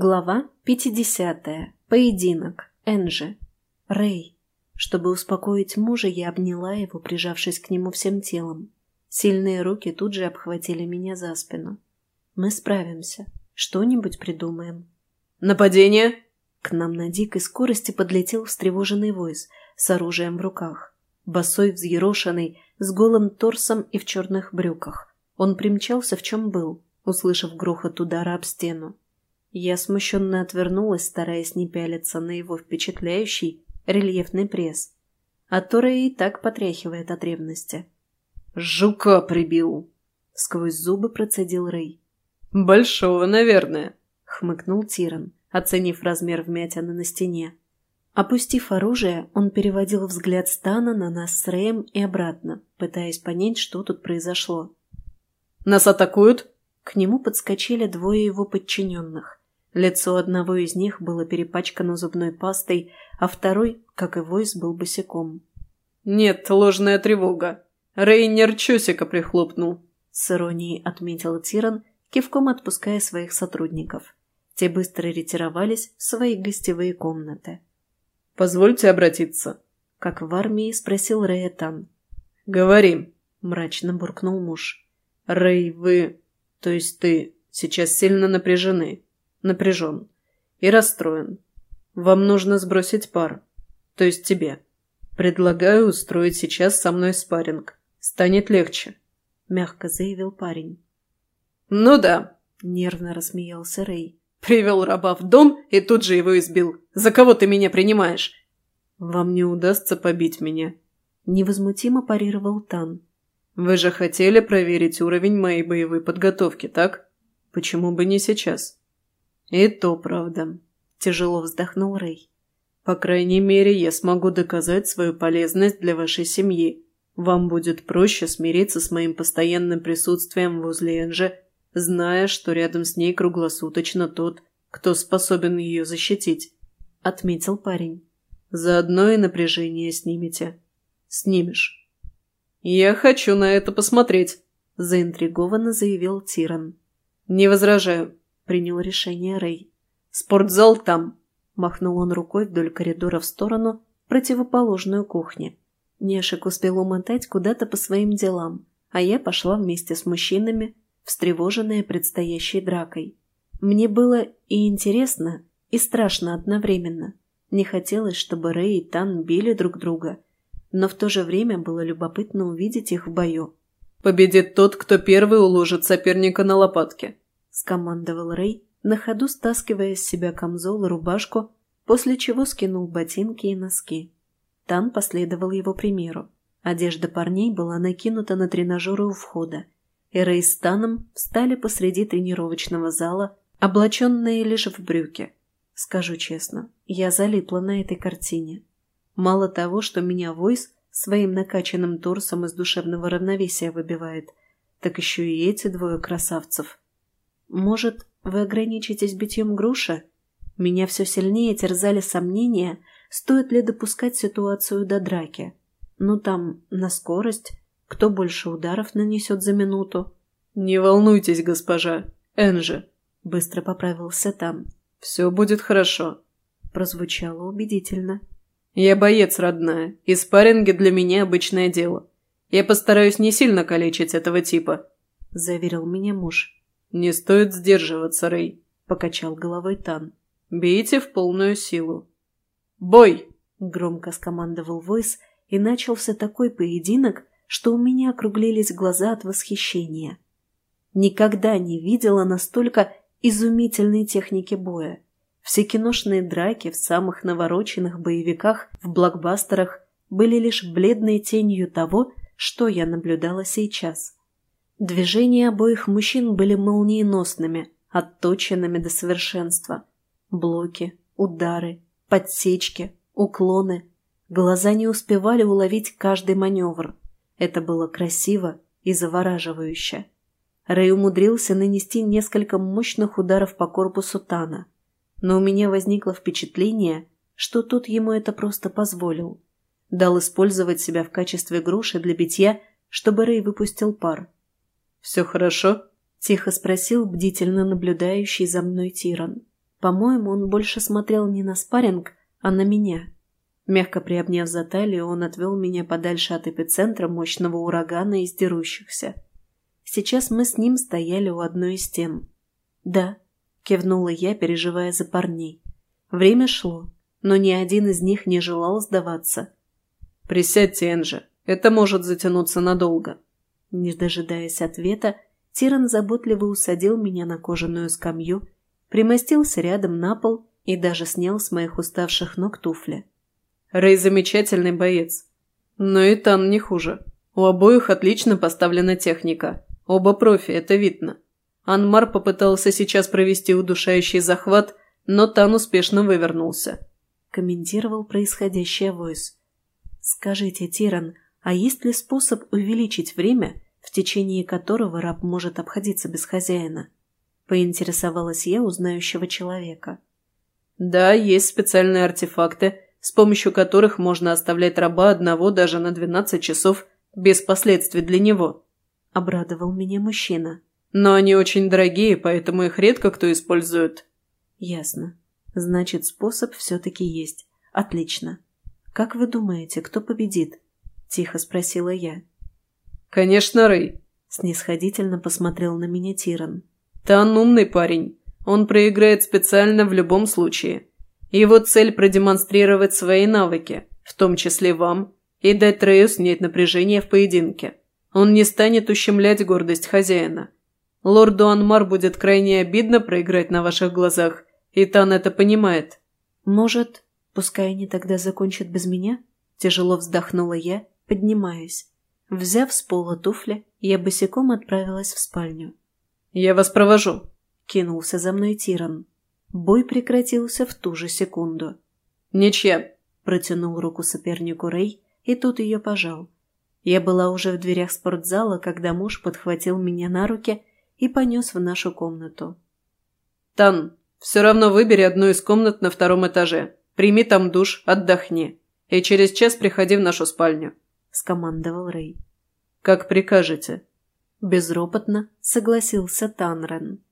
Глава 50. Поединок. Энджи. Рэй. Чтобы успокоить мужа, я обняла его, прижавшись к нему всем телом. Сильные руки тут же обхватили меня за спину. Мы справимся. Что-нибудь придумаем. «Нападение!» К нам на дикой скорости подлетел встревоженный войс с оружием в руках. Босой, взъерошенный, с голым торсом и в черных брюках. Он примчался в чем был, услышав грохот удара об стену. Я смущенно отвернулась, стараясь не пялиться на его впечатляющий рельефный пресс, а Тора и так потряхивает от ревности. «Жука прибил!» — сквозь зубы процедил Рэй. «Большого, наверное», — хмыкнул Тиран, оценив размер вмятины на стене. Опустив оружие, он переводил взгляд Стана на нас с Рэем и обратно, пытаясь понять, что тут произошло. «Нас атакуют?» К нему подскочили двое его подчиненных. Лицо одного из них было перепачкано зубной пастой, а второй, как и Войс, был босиком. «Нет, ложная тревога. Рейнер Чусика прихлопнул», — с иронией отметил Тиран, кивком отпуская своих сотрудников. Те быстро ретировались в свои гостевые комнаты. «Позвольте обратиться», — как в армии спросил Рейтан. «Говори», — мрачно буркнул муж. «Рэй, вы, то есть ты, сейчас сильно напряжены, напряжен и расстроен. Вам нужно сбросить пар, то есть тебе. Предлагаю устроить сейчас со мной спарринг. Станет легче», — мягко заявил парень. «Ну да», — нервно рассмеялся Рэй. «Привел раба в дом и тут же его избил. За кого ты меня принимаешь?» «Вам не удастся побить меня», — невозмутимо парировал Тан. «Вы же хотели проверить уровень моей боевой подготовки, так? Почему бы не сейчас?» «И то правда», — тяжело вздохнул Рэй. «По крайней мере, я смогу доказать свою полезность для вашей семьи. Вам будет проще смириться с моим постоянным присутствием возле Энжи зная, что рядом с ней круглосуточно тот, кто способен ее защитить», — отметил парень. «Заодно и напряжение снимете. Снимешь». «Я хочу на это посмотреть», — заинтригованно заявил Тиран. «Не возражаю», — принял решение Рэй. «Спортзал там», — махнул он рукой вдоль коридора в сторону, противоположную кухне. Нешек успел умотать куда-то по своим делам, а я пошла вместе с мужчинами встревоженная предстоящей дракой. Мне было и интересно, и страшно одновременно. Не хотелось, чтобы Рэй и Тан били друг друга, но в то же время было любопытно увидеть их в бою. «Победит тот, кто первый уложит соперника на лопатки», — скомандовал Рэй, на ходу стаскивая с себя камзол и рубашку, после чего скинул ботинки и носки. Тан последовал его примеру. Одежда парней была накинута на тренажеры у входа, и Станом встали посреди тренировочного зала, облаченные лишь в брюки. Скажу честно, я залипла на этой картине. Мало того, что меня Войс своим накачанным торсом из душевного равновесия выбивает, так еще и эти двое красавцев. Может, вы ограничитесь битьем груши? Меня все сильнее терзали сомнения, стоит ли допускать ситуацию до драки. Ну там, на скорость кто больше ударов нанесет за минуту? «Не волнуйтесь, госпожа. Энжи», — быстро поправился там. «Все будет хорошо», — прозвучало убедительно. «Я боец, родная, и спарринги для меня обычное дело. Я постараюсь не сильно калечить этого типа», — заверил меня муж. «Не стоит сдерживаться, Рэй», — покачал головой Тан. «Бейте в полную силу». «Бой!» — громко скомандовал Войс, и начался такой поединок, что у меня округлились глаза от восхищения. Никогда не видела настолько изумительной техники боя. Все киношные драки в самых навороченных боевиках, в блокбастерах были лишь бледной тенью того, что я наблюдала сейчас. Движения обоих мужчин были молниеносными, отточенными до совершенства. Блоки, удары, подсечки, уклоны. Глаза не успевали уловить каждый маневр – это было красиво и завораживающе. Рэй умудрился нанести несколько мощных ударов по корпусу Тана, но у меня возникло впечатление, что тот ему это просто позволил. Дал использовать себя в качестве груши для битья, чтобы Рэй выпустил пар. «Все хорошо?» – тихо спросил бдительно наблюдающий за мной Тиран. По-моему, он больше смотрел не на спарринг, а на меня. Мягко приобняв за талию, он отвел меня подальше от эпицентра мощного урагана из дерущихся. Сейчас мы с ним стояли у одной из стен. «Да», — кивнула я, переживая за парней. Время шло, но ни один из них не желал сдаваться. «Присядьте, Энджи, это может затянуться надолго». Не дожидаясь ответа, Тиран заботливо усадил меня на кожаную скамью, примостился рядом на пол и даже снял с моих уставших ног туфли. Рэй замечательный боец. Но и Тан не хуже. У обоих отлично поставлена техника. Оба профи, это видно. Анмар попытался сейчас провести удушающий захват, но Тан успешно вывернулся. Комментировал происходящее Войс. «Скажите, Тиран, а есть ли способ увеличить время, в течение которого раб может обходиться без хозяина?» Поинтересовалась я у знающего человека. «Да, есть специальные артефакты, с помощью которых можно оставлять раба одного даже на 12 часов без последствий для него. Обрадовал меня мужчина. Но они очень дорогие, поэтому их редко кто использует. Ясно. Значит, способ все-таки есть. Отлично. Как вы думаете, кто победит? Тихо спросила я. Конечно, Рэй. Снисходительно посмотрел на меня Тиран. Тан умный парень. Он проиграет специально в любом случае. Его цель – продемонстрировать свои навыки, в том числе вам, и дать Трею снять напряжение в поединке. Он не станет ущемлять гордость хозяина. Лорду Анмар будет крайне обидно проиграть на ваших глазах, и Тан это понимает. Может, пускай они тогда закончат без меня? Тяжело вздохнула я, поднимаясь. Взяв с пола туфли, я босиком отправилась в спальню. «Я вас провожу», — кинулся за мной Тиран. Бой прекратился в ту же секунду. «Ничья!» – протянул руку сопернику Рэй, и тут ее пожал. Я была уже в дверях спортзала, когда муж подхватил меня на руки и понес в нашу комнату. «Тан, все равно выбери одну из комнат на втором этаже. Прими там душ, отдохни. И через час приходи в нашу спальню», – скомандовал Рэй. «Как прикажете». Безропотно согласился Танрен.